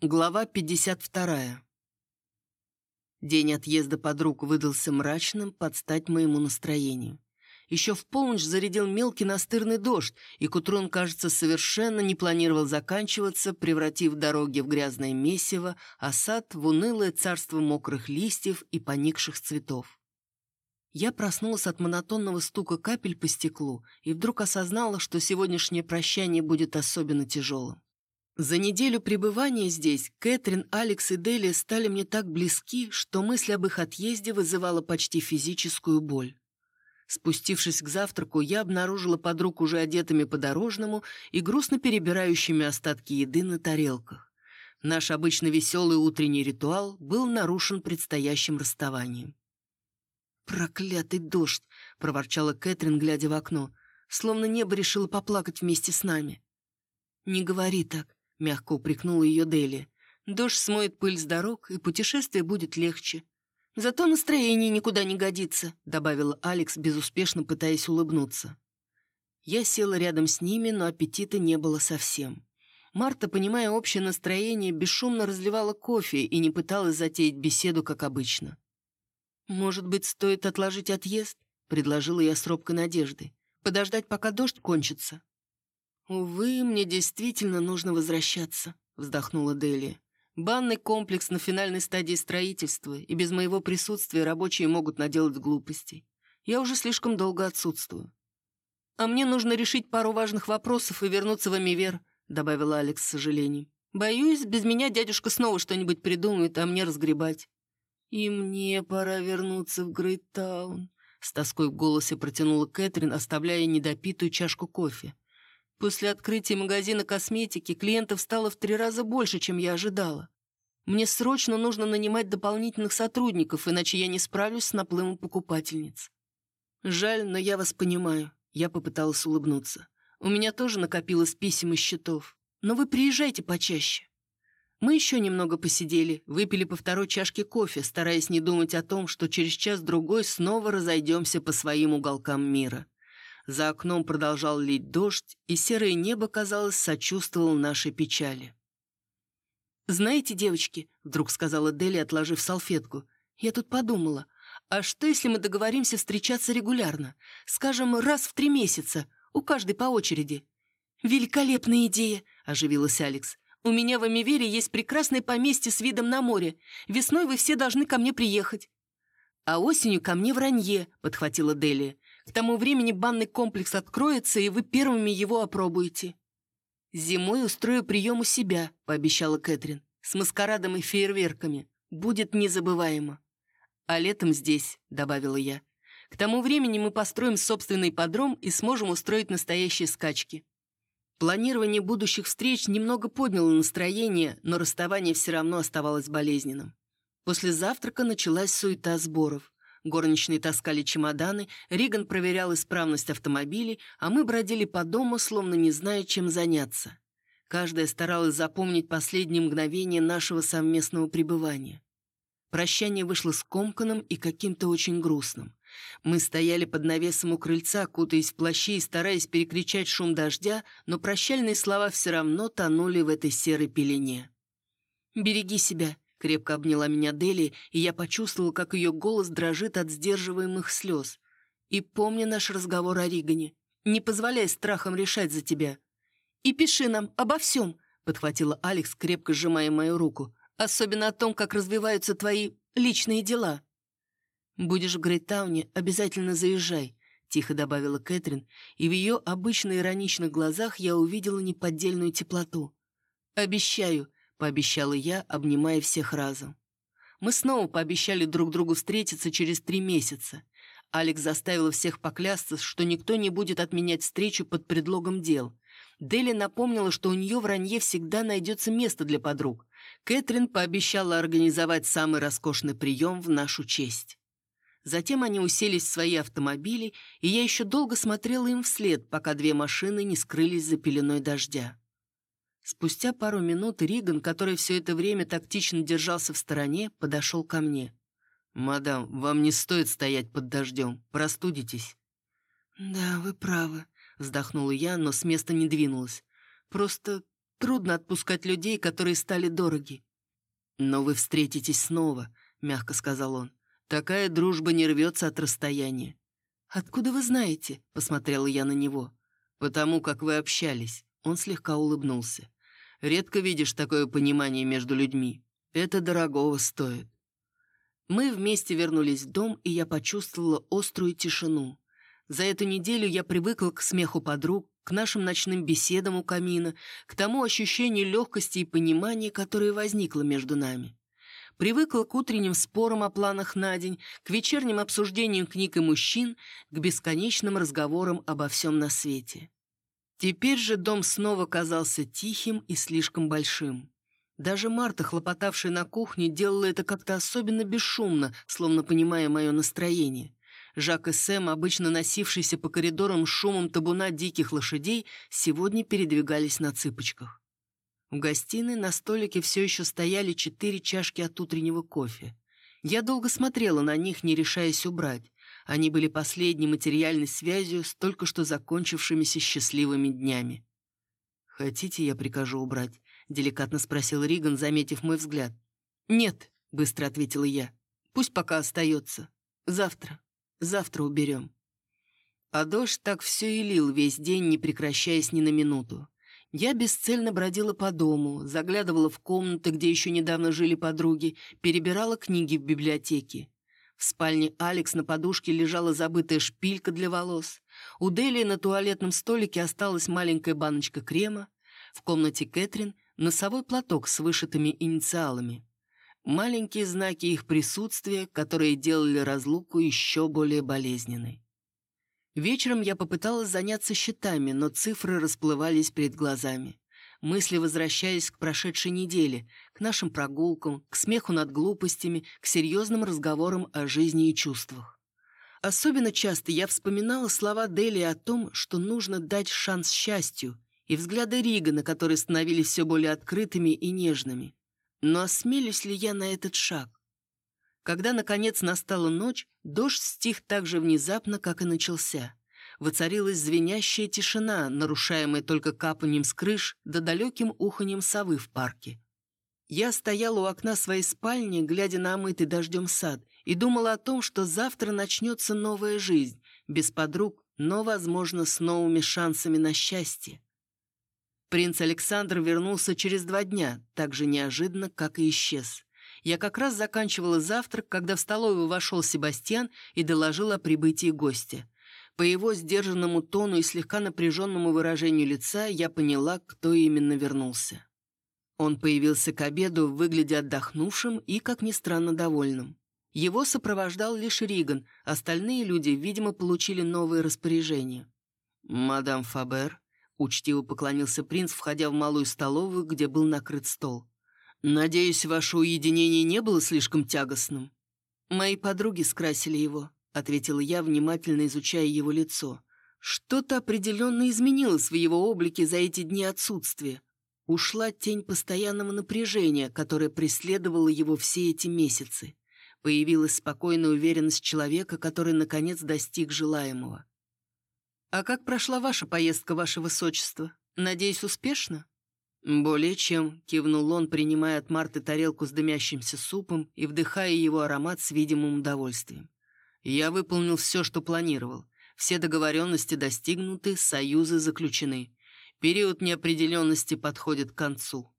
Глава 52. День отъезда подруг выдался мрачным под стать моему настроению. Еще в полночь зарядил мелкий настырный дождь, и к утру он, кажется, совершенно не планировал заканчиваться, превратив дороги в грязное месиво, а сад в унылое царство мокрых листьев и поникших цветов. Я проснулась от монотонного стука капель по стеклу и вдруг осознала, что сегодняшнее прощание будет особенно тяжелым. За неделю пребывания здесь Кэтрин, Алекс и Дели стали мне так близки, что мысль об их отъезде вызывала почти физическую боль. Спустившись к завтраку, я обнаружила подруг уже одетыми по-дорожному и грустно перебирающими остатки еды на тарелках. Наш обычно веселый утренний ритуал был нарушен предстоящим расставанием. «Проклятый дождь!» — проворчала Кэтрин, глядя в окно. Словно небо решило поплакать вместе с нами. «Не говори так. — мягко упрекнула ее Дели. «Дождь смоет пыль с дорог, и путешествие будет легче. Зато настроение никуда не годится», — добавила Алекс, безуспешно пытаясь улыбнуться. Я села рядом с ними, но аппетита не было совсем. Марта, понимая общее настроение, бесшумно разливала кофе и не пыталась затеять беседу, как обычно. «Может быть, стоит отложить отъезд?» — предложила я с робкой надеждой. «Подождать, пока дождь кончится?» «Увы, мне действительно нужно возвращаться», — вздохнула Дели. «Банный комплекс на финальной стадии строительства, и без моего присутствия рабочие могут наделать глупостей. Я уже слишком долго отсутствую». «А мне нужно решить пару важных вопросов и вернуться в Амивер», — добавила Алекс с сожалением. «Боюсь, без меня дядюшка снова что-нибудь придумает, а мне разгребать». «И мне пора вернуться в Грейтаун», — с тоской в голосе протянула Кэтрин, оставляя недопитую чашку кофе. После открытия магазина косметики клиентов стало в три раза больше, чем я ожидала. Мне срочно нужно нанимать дополнительных сотрудников, иначе я не справлюсь с наплывом покупательниц. Жаль, но я вас понимаю. Я попыталась улыбнуться. У меня тоже накопилось писем и счетов. Но вы приезжайте почаще. Мы еще немного посидели, выпили по второй чашке кофе, стараясь не думать о том, что через час-другой снова разойдемся по своим уголкам мира. За окном продолжал лить дождь, и серое небо, казалось, сочувствовало нашей печали. «Знаете, девочки», — вдруг сказала Дели, отложив салфетку, «я тут подумала, а что, если мы договоримся встречаться регулярно? Скажем, раз в три месяца, у каждой по очереди?» «Великолепная идея», — оживилась Алекс. «У меня в Амивере есть прекрасное поместье с видом на море. Весной вы все должны ко мне приехать». «А осенью ко мне в Ранье», — подхватила Делия. К тому времени банный комплекс откроется, и вы первыми его опробуете». «Зимой устрою прием у себя», — пообещала Кэтрин, «с маскарадом и фейерверками. Будет незабываемо». «А летом здесь», — добавила я. «К тому времени мы построим собственный подром и сможем устроить настоящие скачки». Планирование будущих встреч немного подняло настроение, но расставание все равно оставалось болезненным. После завтрака началась суета сборов. Горничные таскали чемоданы, Риган проверял исправность автомобилей, а мы бродили по дому, словно не зная, чем заняться. Каждая старалась запомнить последние мгновения нашего совместного пребывания. Прощание вышло скомканным и каким-то очень грустным. Мы стояли под навесом у крыльца, кутаясь в плащи и стараясь перекричать шум дождя, но прощальные слова все равно тонули в этой серой пелене. «Береги себя», Крепко обняла меня Дели, и я почувствовала, как ее голос дрожит от сдерживаемых слез. И помни наш разговор о Ригане. Не позволяй страхам решать за тебя. И пиши нам обо всем, подхватила Алекс, крепко сжимая мою руку. Особенно о том, как развиваются твои личные дела. Будешь в Грейтауне, обязательно заезжай, тихо добавила Кэтрин, и в ее обычно ироничных глазах я увидела неподдельную теплоту. «Обещаю», — пообещала я, обнимая всех разом. Мы снова пообещали друг другу встретиться через три месяца. Алекс заставила всех поклясться, что никто не будет отменять встречу под предлогом дел. Дели напомнила, что у нее в Ранье всегда найдется место для подруг. Кэтрин пообещала организовать самый роскошный прием в нашу честь. Затем они уселись в свои автомобили, и я еще долго смотрела им вслед, пока две машины не скрылись за пеленой дождя. Спустя пару минут Риган, который все это время тактично держался в стороне, подошел ко мне. «Мадам, вам не стоит стоять под дождем. Простудитесь». «Да, вы правы», — вздохнула я, но с места не двинулась. «Просто Трудно отпускать людей, которые стали дороги. «Но вы встретитесь снова», — мягко сказал он. «Такая дружба не рвется от расстояния». «Откуда вы знаете?» — посмотрела я на него. «Потому как вы общались». Он слегка улыбнулся. «Редко видишь такое понимание между людьми. Это дорогого стоит». Мы вместе вернулись в дом, и я почувствовала острую тишину. За эту неделю я привыкла к смеху подруг, к нашим ночным беседам у камина, к тому ощущению легкости и понимания, которое возникло между нами. Привыкла к утренним спорам о планах на день, к вечерним обсуждениям книг и мужчин, к бесконечным разговорам обо всем на свете. Теперь же дом снова казался тихим и слишком большим. Даже Марта, хлопотавшая на кухне, делала это как-то особенно бесшумно, словно понимая мое настроение. Жак и Сэм, обычно носившиеся по коридорам шумом табуна диких лошадей, сегодня передвигались на цыпочках. В гостиной на столике все еще стояли четыре чашки от утреннего кофе. Я долго смотрела на них, не решаясь убрать. Они были последней материальной связью с только что закончившимися счастливыми днями. «Хотите, я прикажу убрать?» — деликатно спросил Риган, заметив мой взгляд. «Нет», — быстро ответила я. «Пусть пока остается. Завтра». Завтра уберем». А дождь так все и лил весь день, не прекращаясь ни на минуту. Я бесцельно бродила по дому, заглядывала в комнаты, где еще недавно жили подруги, перебирала книги в библиотеке. В спальне Алекс на подушке лежала забытая шпилька для волос. У Делии на туалетном столике осталась маленькая баночка крема. В комнате Кэтрин носовой платок с вышитыми инициалами маленькие знаки их присутствия, которые делали разлуку еще более болезненной. Вечером я попыталась заняться счетами, но цифры расплывались перед глазами. Мысли возвращались к прошедшей неделе, к нашим прогулкам, к смеху над глупостями, к серьезным разговорам о жизни и чувствах. Особенно часто я вспоминала слова Дели о том, что нужно дать шанс счастью, и взгляды Ригана, которые становились все более открытыми и нежными. Но осмелюсь ли я на этот шаг? Когда, наконец, настала ночь, дождь стих так же внезапно, как и начался. Воцарилась звенящая тишина, нарушаемая только капанием с крыш да далеким уханьем совы в парке. Я стояла у окна своей спальни, глядя на омытый дождем сад, и думала о том, что завтра начнется новая жизнь, без подруг, но, возможно, с новыми шансами на счастье. Принц Александр вернулся через два дня, так же неожиданно, как и исчез. Я как раз заканчивала завтрак, когда в столовую вошел Себастьян и доложил о прибытии гостя. По его сдержанному тону и слегка напряженному выражению лица я поняла, кто именно вернулся. Он появился к обеду, выглядя отдохнувшим и, как ни странно, довольным. Его сопровождал лишь Риган, остальные люди, видимо, получили новые распоряжения. «Мадам Фабер», Учтиво поклонился принц, входя в малую столовую, где был накрыт стол. «Надеюсь, ваше уединение не было слишком тягостным?» «Мои подруги скрасили его», — ответила я, внимательно изучая его лицо. «Что-то определенно изменилось в его облике за эти дни отсутствия. Ушла тень постоянного напряжения, которое преследовало его все эти месяцы. Появилась спокойная уверенность человека, который, наконец, достиг желаемого. «А как прошла ваша поездка, ваше высочество? Надеюсь, успешно?» «Более чем», — кивнул он, принимая от Марты тарелку с дымящимся супом и вдыхая его аромат с видимым удовольствием. «Я выполнил все, что планировал. Все договоренности достигнуты, союзы заключены. Период неопределенности подходит к концу».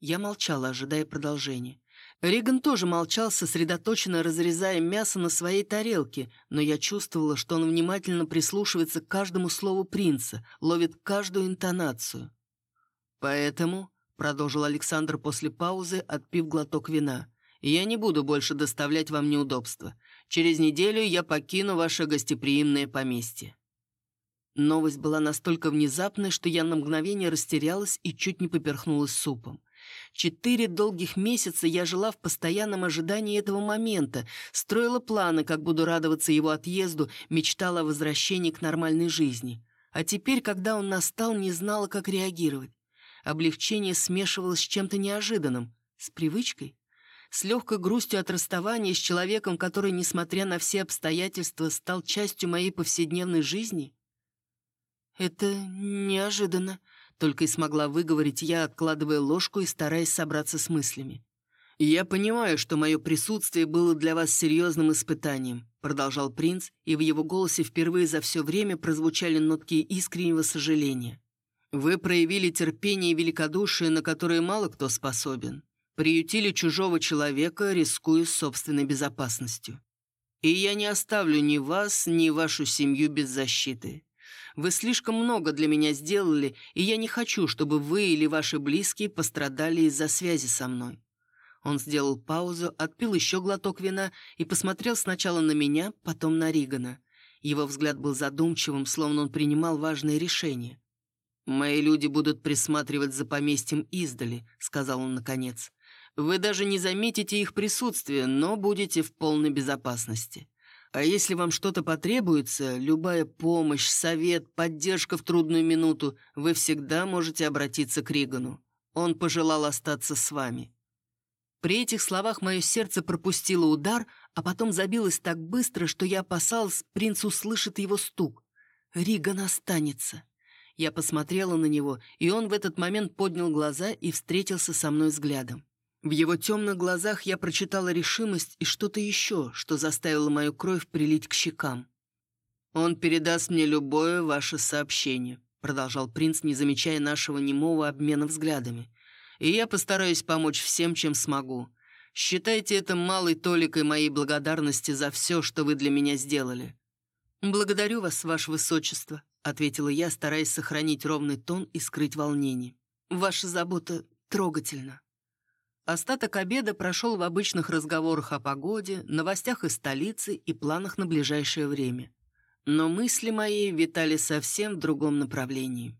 Я молчала, ожидая продолжения. Риган тоже молчал, сосредоточенно разрезая мясо на своей тарелке, но я чувствовала, что он внимательно прислушивается к каждому слову принца, ловит каждую интонацию. «Поэтому», — продолжил Александр после паузы, отпив глоток вина, «я не буду больше доставлять вам неудобства. Через неделю я покину ваше гостеприимное поместье». Новость была настолько внезапной, что я на мгновение растерялась и чуть не поперхнулась супом. Четыре долгих месяца я жила в постоянном ожидании этого момента, строила планы, как буду радоваться его отъезду, мечтала о возвращении к нормальной жизни. А теперь, когда он настал, не знала, как реагировать. Облегчение смешивалось с чем-то неожиданным, с привычкой, с легкой грустью от расставания с человеком, который, несмотря на все обстоятельства, стал частью моей повседневной жизни. «Это неожиданно», только и смогла выговорить я, откладывая ложку и стараясь собраться с мыслями. «Я понимаю, что мое присутствие было для вас серьезным испытанием», продолжал принц, и в его голосе впервые за все время прозвучали нотки искреннего сожаления. «Вы проявили терпение и великодушие, на которые мало кто способен. Приютили чужого человека, рискуя собственной безопасностью. И я не оставлю ни вас, ни вашу семью без защиты. Вы слишком много для меня сделали, и я не хочу, чтобы вы или ваши близкие пострадали из-за связи со мной. Он сделал паузу, отпил еще глоток вина и посмотрел сначала на меня, потом на Ригана. Его взгляд был задумчивым, словно он принимал важное решение. «Мои люди будут присматривать за поместьем издали», — сказал он наконец. «Вы даже не заметите их присутствие, но будете в полной безопасности. А если вам что-то потребуется, любая помощь, совет, поддержка в трудную минуту, вы всегда можете обратиться к Ригану. Он пожелал остаться с вами». При этих словах мое сердце пропустило удар, а потом забилось так быстро, что я опасалась, принц услышит его стук. Риган останется. Я посмотрела на него, и он в этот момент поднял глаза и встретился со мной взглядом. В его темных глазах я прочитала решимость и что-то еще, что заставило мою кровь прилить к щекам. «Он передаст мне любое ваше сообщение», продолжал принц, не замечая нашего немого обмена взглядами и я постараюсь помочь всем, чем смогу. Считайте это малой толикой моей благодарности за все, что вы для меня сделали». «Благодарю вас, ваше высочество», — ответила я, стараясь сохранить ровный тон и скрыть волнение. «Ваша забота трогательна». Остаток обеда прошел в обычных разговорах о погоде, новостях из столицы и планах на ближайшее время. Но мысли мои витали совсем в другом направлении.